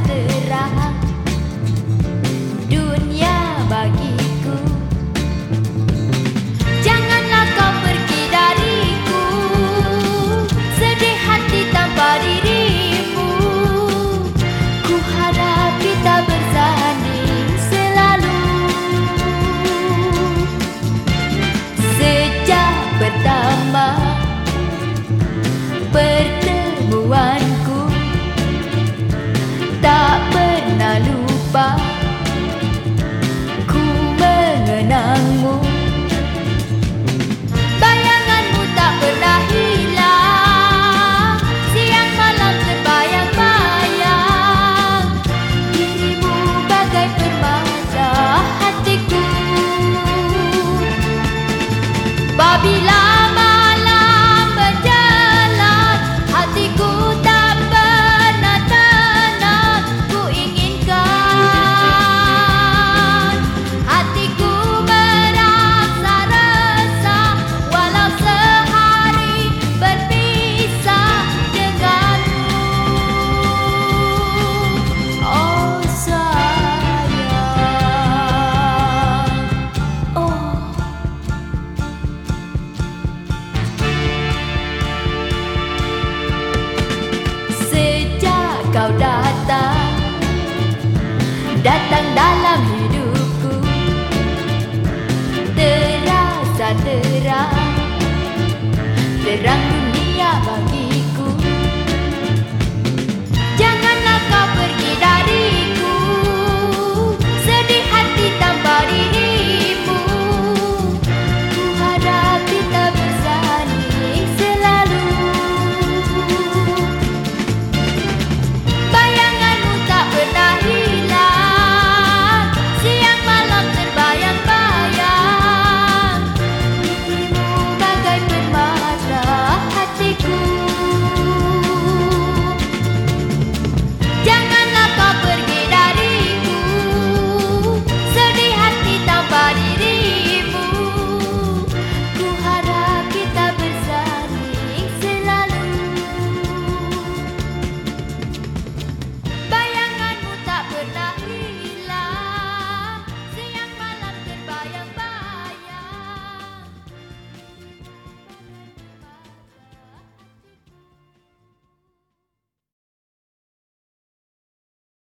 terang kau datang. Datang dalam hidupku. Terasa terang. Terang